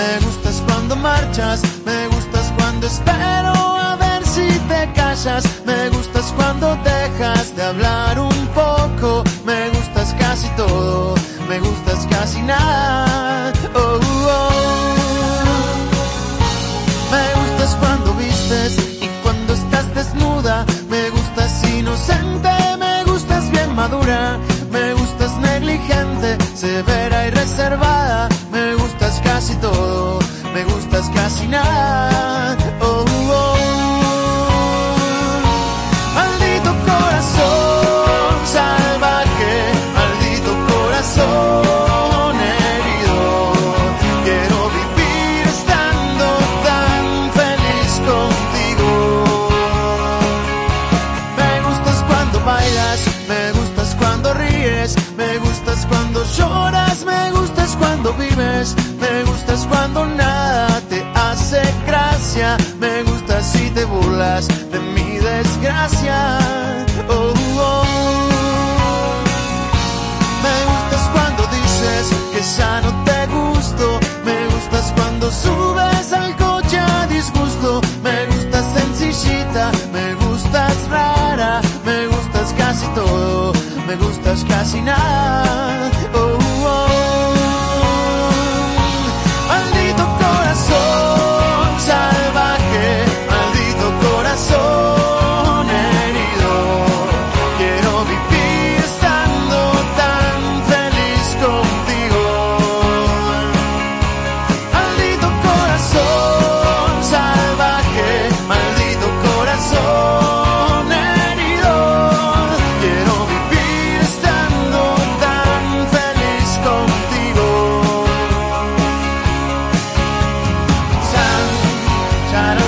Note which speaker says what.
Speaker 1: me gustas cuando marchas, me gustas cuando espero a ver si te callas, me gustas cuando dejas de hablar un poco, me gustas casi todo, me gustas casi nada. Oh, oh. Me gustas cuando vistes y cuando estás desnuda, me gustas inocente, me gustas bien madura, me gustas negligente, severa me gustas cuando ríes, me gustas cuando lloras, me gustas cuando vives, me gustas cuando nada te hace gracia, me gustas si te burlas de mi desgracia. Oh, oh. Me gustas cuando dices que ya no te gusto. Me gustas cuando subes gustas casi nada. try to